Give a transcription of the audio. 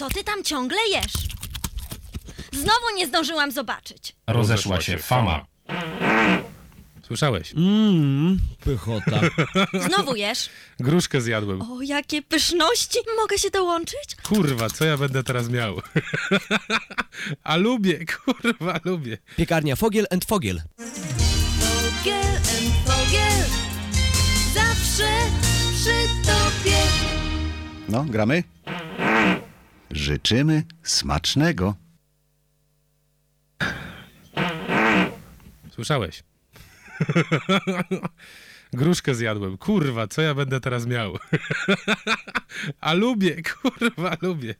Co ty tam ciągle jesz? Znowu nie zdążyłam zobaczyć. Rozeszła się fama. Słyszałeś? Mmm, pychota. Znowu jesz? Gruszkę zjadłem. O, jakie pyszności! Mogę się dołączyć? Kurwa, co ja będę teraz miał? A lubię, kurwa, lubię. Piekarnia Fogiel and Fogiel. Fogiel and Fogiel Zawsze przy tobie No, gramy? Życzymy smacznego. Słyszałeś? Gruszkę zjadłem. Kurwa, co ja będę teraz miał? A lubię, kurwa, lubię.